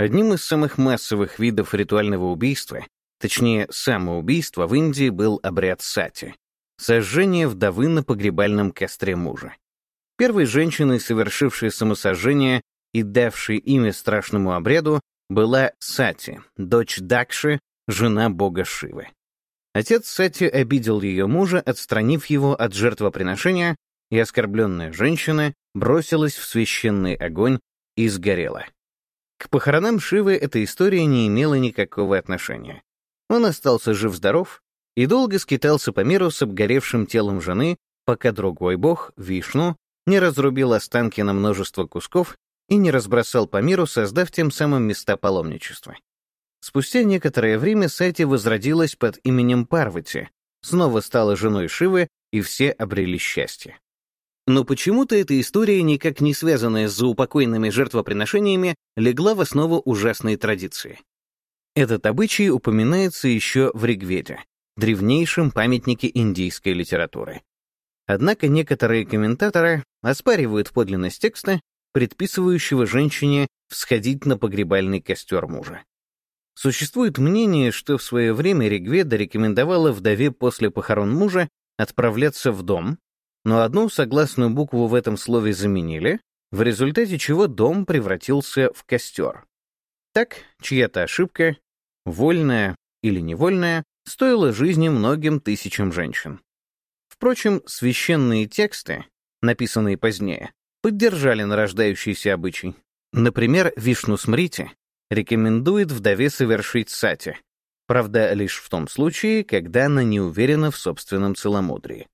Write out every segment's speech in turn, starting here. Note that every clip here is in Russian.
Одним из самых массовых видов ритуального убийства, точнее, самоубийства в Индии был обряд сати — сожжение вдовы на погребальном костре мужа. Первой женщиной, совершившей самосожжение и давшей имя страшному обряду, была Сати, дочь Дакши, жена бога Шивы. Отец Сати обидел ее мужа, отстранив его от жертвоприношения, и оскорбленная женщина бросилась в священный огонь и сгорела. К похоронам Шивы эта история не имела никакого отношения. Он остался жив-здоров и долго скитался по миру с обгоревшим телом жены, пока другой бог, Вишну, не разрубил останки на множество кусков и не разбросал по миру, создав тем самым места паломничества. Спустя некоторое время Сати возродилась под именем Парвати, снова стала женой Шивы, и все обрели счастье. Но почему-то эта история, никак не связанная с заупокойными жертвоприношениями, легла в основу ужасной традиции. Этот обычай упоминается еще в Ригведе, древнейшем памятнике индийской литературы. Однако некоторые комментаторы оспаривают подлинность текста, предписывающего женщине всходить на погребальный костер мужа. Существует мнение, что в свое время Ригведа рекомендовала вдове после похорон мужа отправляться в дом, но одну согласную букву в этом слове заменили, в результате чего дом превратился в костер. Так, чья-то ошибка, вольная или невольная, стоила жизни многим тысячам женщин. Впрочем, священные тексты, написанные позднее, поддержали нарождающийся обычай. Например, Вишну Смрити рекомендует вдове совершить сати, правда, лишь в том случае, когда она не уверена в собственном целомудрии.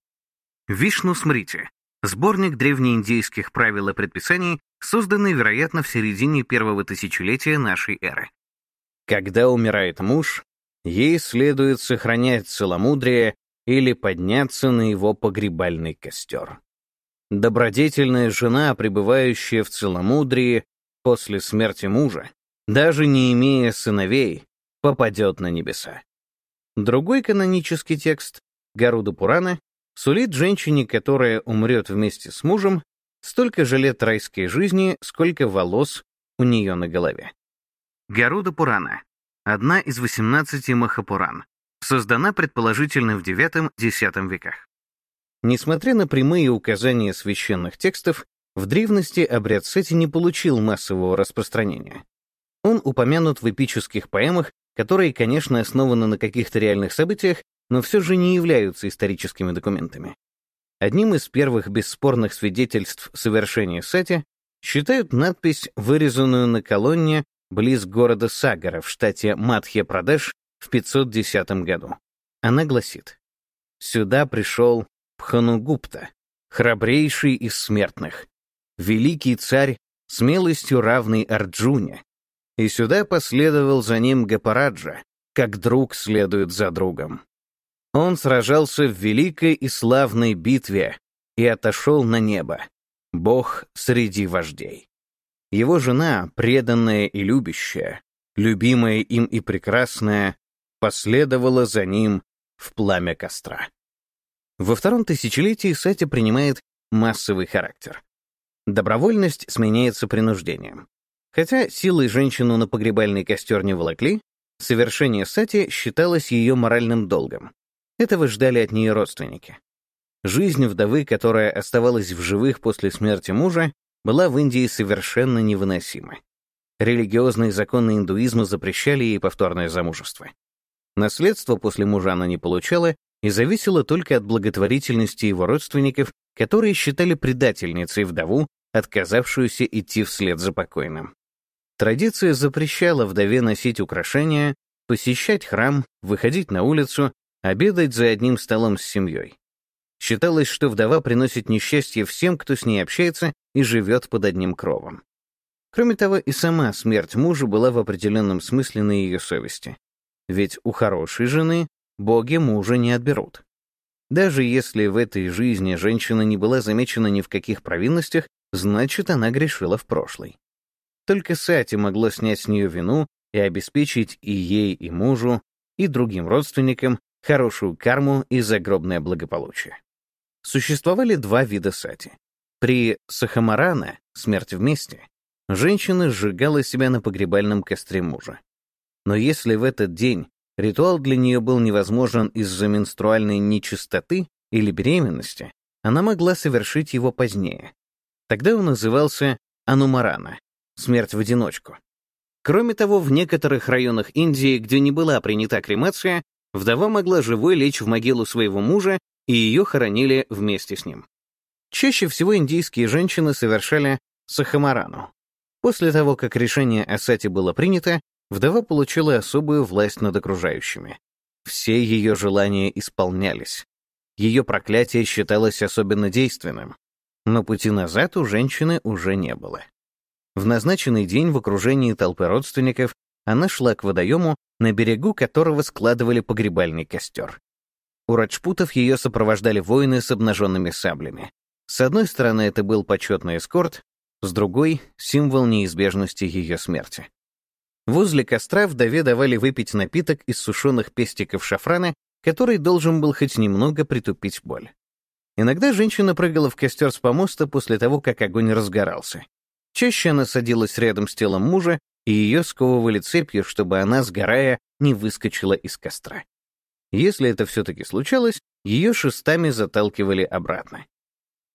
Вишну Смрити — сборник древнеиндийских правил и предписаний, созданный, вероятно, в середине первого тысячелетия нашей эры. Когда умирает муж, ей следует сохранять целомудрие или подняться на его погребальный костер. Добродетельная жена, пребывающая в целомудрии после смерти мужа, даже не имея сыновей, попадет на небеса. Другой канонический текст, Гаруда Пурана, сулит женщине, которая умрет вместе с мужем, столько же лет райской жизни, сколько волос у нее на голове. Гаруда Пурана — одна из 18 Махапуран, создана предположительно в IX-X веках. Несмотря на прямые указания священных текстов, в древности обряд сети не получил массового распространения. Он упомянут в эпических поэмах, которые, конечно, основаны на каких-то реальных событиях, но все же не являются историческими документами. Одним из первых бесспорных свидетельств совершения сети считают надпись, вырезанную на колонне близ города Сагара в штате Мадхья-Прадеш в 510 году. Она гласит «Сюда пришел Пханугупта, храбрейший из смертных, великий царь, смелостью равный Арджуне, и сюда последовал за ним Гапараджа, как друг следует за другом. Он сражался в великой и славной битве и отошел на небо, бог среди вождей. Его жена, преданная и любящая, любимая им и прекрасная, последовала за ним в пламя костра. Во втором тысячелетии Сати принимает массовый характер. Добровольность сменяется принуждением. Хотя силой женщину на погребальный костер не волокли, совершение сати считалось ее моральным долгом. Этого ждали от нее родственники. Жизнь вдовы, которая оставалась в живых после смерти мужа, была в Индии совершенно невыносима. Религиозные законы индуизма запрещали ей повторное замужество. Наследство после мужа она не получала, и зависело только от благотворительности его родственников, которые считали предательницей вдову, отказавшуюся идти вслед за покойным. Традиция запрещала вдове носить украшения, посещать храм, выходить на улицу, обедать за одним столом с семьей. Считалось, что вдова приносит несчастье всем, кто с ней общается и живет под одним кровом. Кроме того, и сама смерть мужа была в определенном смысле на ее совести. Ведь у хорошей жены боги мужа не отберут. Даже если в этой жизни женщина не была замечена ни в каких провинностях, значит, она грешила в прошлой. Только Сати могло снять с нее вину и обеспечить и ей, и мужу, и другим родственникам хорошую карму и загробное благополучие. Существовали два вида сати. При Сахамарана, смерть вместе, женщина сжигала себя на погребальном костре мужа. Но если в этот день ритуал для нее был невозможен из-за менструальной нечистоты или беременности, она могла совершить его позднее. Тогда он назывался анумарана — смерть в одиночку. Кроме того, в некоторых районах Индии, где не была принята кремация, вдова могла живой лечь в могилу своего мужа, и ее хоронили вместе с ним. Чаще всего индийские женщины совершали сахамарану. После того, как решение о сати было принято, вдова получила особую власть над окружающими. Все ее желания исполнялись. Ее проклятие считалось особенно действенным, но пути назад у женщины уже не было. В назначенный день в окружении толпы родственников она шла к водоему, на берегу которого складывали погребальный костер. У раджпутов ее сопровождали воины с обнаженными саблями. С одной стороны, это был почетный эскорт, с другой — символ неизбежности ее смерти. Возле костра вдове давали выпить напиток из сушеных пестиков шафрана, который должен был хоть немного притупить боль. Иногда женщина прыгала в костер с помоста после того, как огонь разгорался. Чаще она садилась рядом с телом мужа, и ее сковывали цепью, чтобы она, сгорая, не выскочила из костра. Если это все-таки случалось, ее шестами заталкивали обратно.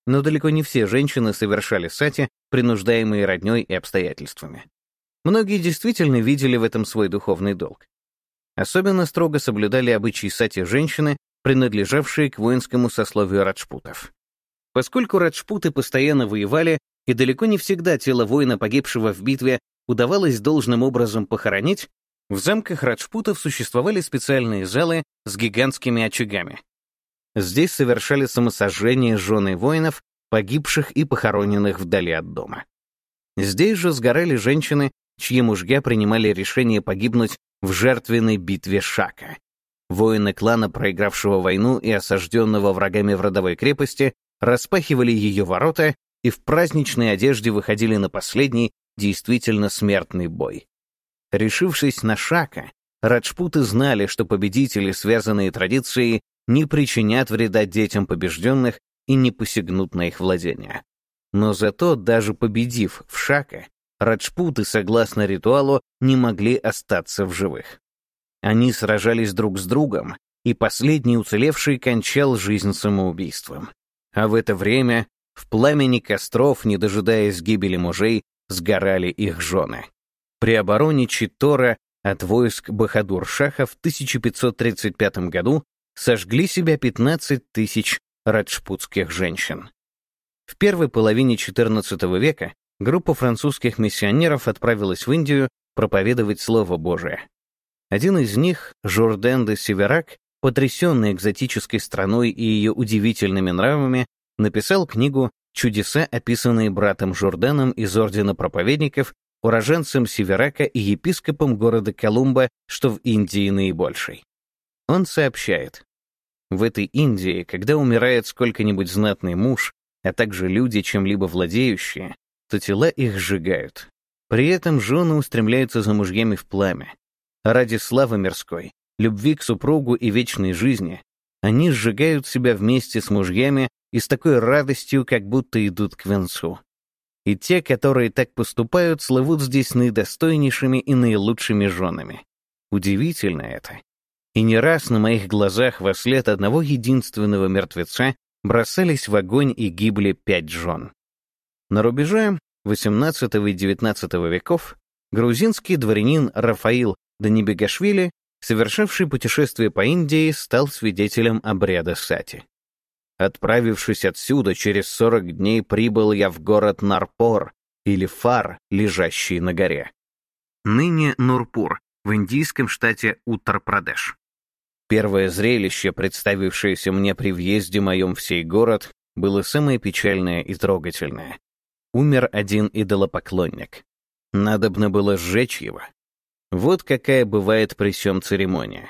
Но далеко не все женщины совершали сати, принуждаемые родней и обстоятельствами. Многие действительно видели в этом свой духовный долг. Особенно строго соблюдали обычаи сати женщины, принадлежавшие к воинскому сословию раджпутов. Поскольку раджпуты постоянно воевали, и далеко не всегда тело воина, погибшего в битве, удавалось должным образом похоронить, в замках раджпутов существовали специальные залы с гигантскими очагами. Здесь совершали самосожжение жены воинов, погибших и похороненных вдали от дома. Здесь же сгорали женщины, чьи мужья принимали решение погибнуть в жертвенной битве Шака. Воины клана, проигравшего войну и осажденного врагами в родовой крепости, распахивали ее ворота и в праздничной одежде выходили на последний, действительно смертный бой. Решившись на Шака, раджпуты знали, что победители, связанные традицией, не причинят вреда детям побежденных и не посягнут на их владения. Но зато, даже победив в Шака, раджпуты, согласно ритуалу, не могли остаться в живых. Они сражались друг с другом, и последний уцелевший кончал жизнь самоубийством. А в это время в пламени костров, не дожидаясь гибели мужей, сгорали их жены. При обороне Читора от войск Бахадур-Шаха в 1535 году сожгли себя 15 тысяч раджпутских женщин. В первой половине XIV века группа французских миссионеров отправилась в Индию проповедовать Слово Божие. Один из них, Журден де Северак, потрясенный экзотической страной и ее удивительными нравами, написал книгу «Чудеса, описанные братом Журденом из Ордена Проповедников, уроженцем Северака и епископом города Колумба, что в Индии наибольший». Он сообщает, в этой Индии, когда умирает сколько-нибудь знатный муж, а также люди, чем-либо владеющие, то тела их сжигают. При этом жены устремляются за мужьями в пламя. Ради славы мирской, любви к супругу и вечной жизни, они сжигают себя вместе с мужьями и с такой радостью, как будто идут к венцу. И те, которые так поступают, слывут здесь наидостойнейшими и наилучшими женами. Удивительно это. И не раз на моих глазах во след одного единственного мертвеца бросались в огонь и гибли пять жен. На рубеже XVIII и XIX веков грузинский дворянин Рафаил Данибегашвили, совершавший путешествие по Индии, стал свидетелем обряда сати. Отправившись отсюда, через 40 дней прибыл я в город Нарпор, или Фар, лежащий на горе. Ныне Нурпур, в индийском штате Уттар-Прадеш. Первое зрелище, представившееся мне при въезде моем в сей город, было самое печальное и трогательное. Умер один идолопоклонник. Надобно было сжечь его. Вот какая бывает при сём церемония.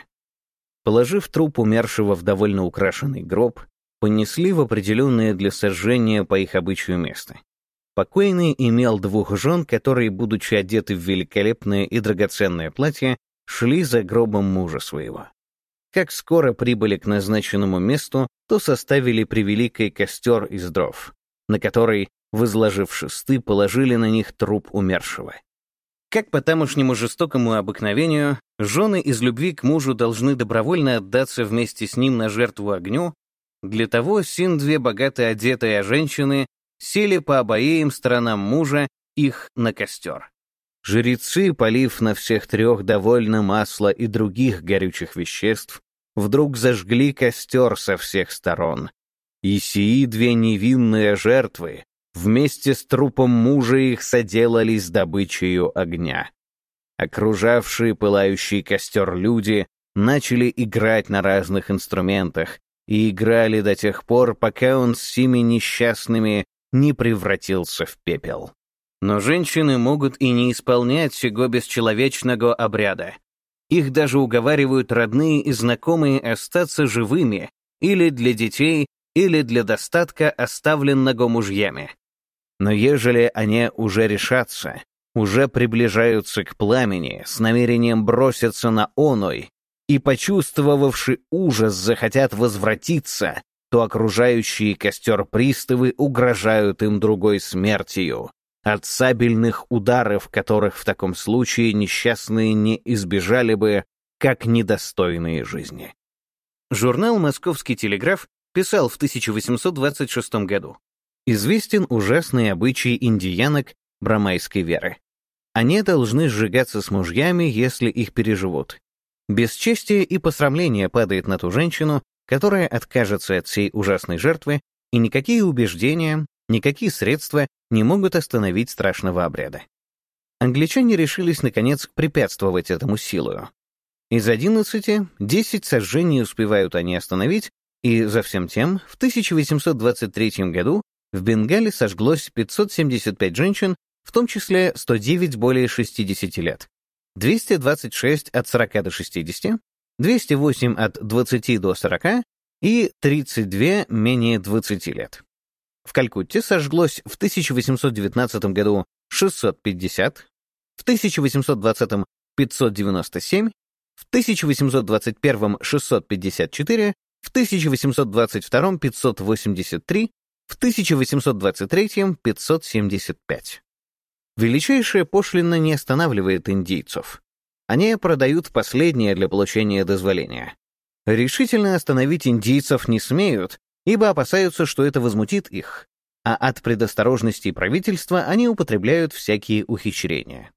Положив труп умершего в довольно украшенный гроб, понесли в определенное для сожжения по их обычаю место. Покойный имел двух жен, которые, будучи одеты в великолепное и драгоценное платье, шли за гробом мужа своего. Как скоро прибыли к назначенному месту, то составили превеликий костер из дров, на который возложив шесты, положили на них труп умершего. Как по тамошнему жестокому обыкновению, жены из любви к мужу должны добровольно отдаться вместе с ним на жертву огню, для того син две богато одетые женщины сели по обоим сторонам мужа их на костер. Жрецы, полив на всех трех довольно масла и других горючих веществ, вдруг зажгли костер со всех сторон. И сии две невинные жертвы вместе с трупом мужа их соделались добычею огня. Окружавшие пылающий костер люди начали играть на разных инструментах и играли до тех пор, пока он с сими несчастными не превратился в пепел. Но женщины могут и не исполнять сего бесчеловечного обряда. Их даже уговаривают родные и знакомые остаться живыми или для детей, или для достатка, оставленного мужьями. Но ежели они уже решатся, уже приближаются к пламени с намерением броситься на оной, и, почувствовавши ужас, захотят возвратиться, то окружающие костер приставы угрожают им другой смертью, от сабельных ударов, которых в таком случае несчастные не избежали бы, как недостойные жизни. Журнал «Московский телеграф» писал в 1826 году. Известен ужасный обычай индиянок брамайской веры. Они должны сжигаться с мужьями, если их переживут. Бесчестие и посрамление падает на ту женщину, которая откажется от всей ужасной жертвы, и никакие убеждения, никакие средства не могут остановить страшного обряда. Англичане решились, наконец, препятствовать этому силою. Из 11, 10 сожжений успевают они остановить, и за всем тем, в 1823 году в Бенгале сожглось 575 женщин, в том числе 109 более 60 лет, 226 от 40 до 60, 208 от 20 до 40 и 32 менее 20 лет. В Калькутте сожглось в 1819 году 650, в 1820 — 597, в 1821 — 654, в 1822 — 583, в 1823 — 575. Величайшая пошлина не останавливает индийцев. Они продают последнее для получения дозволения. Решительно остановить индийцев не смеют, ибо опасаются, что это возмутит их, а от предосторожности правительства они употребляют всякие ухищрения.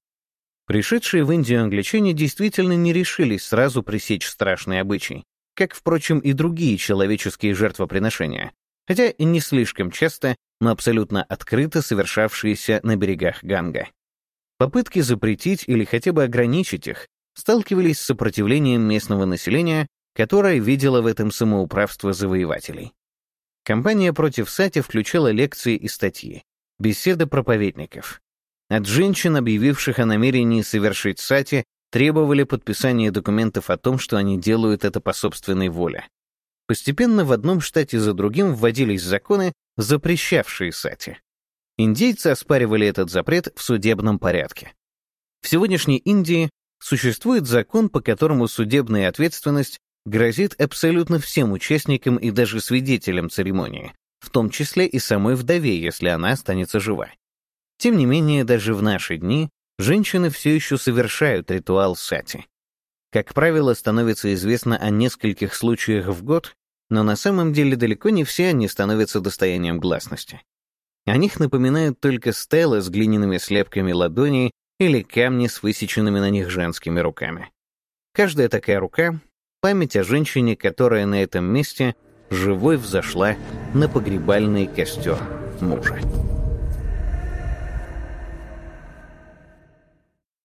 Пришедшие в Индию англичане действительно не решились сразу пресечь страшный обычай, как, впрочем, и другие человеческие жертвоприношения, хотя и не слишком часто, но абсолютно открыто совершавшиеся на берегах Ганга. Попытки запретить или хотя бы ограничить их сталкивались с сопротивлением местного населения, которое видело в этом самоуправство завоевателей. Компания против Сати включала лекции и статьи, беседы проповедников. От женщин, объявивших о намерении совершить Сати, требовали подписания документов о том, что они делают это по собственной воле. Постепенно в одном штате за другим вводились законы, запрещавшие Сати. Индейцы оспаривали этот запрет в судебном порядке. В сегодняшней Индии существует закон, по которому судебная ответственность грозит абсолютно всем участникам и даже свидетелям церемонии, в том числе и самой вдове, если она останется жива. Тем не менее, даже в наши дни женщины все еще совершают ритуал сати. Как правило, становится известно о нескольких случаях в год, но на самом деле далеко не все они становятся достоянием гласности. О них напоминают только стелы с глиняными слепками ладоней или камни с высеченными на них женскими руками. Каждая такая рука память о женщине, которая на этом месте живой взошла на погребальный костер мужа.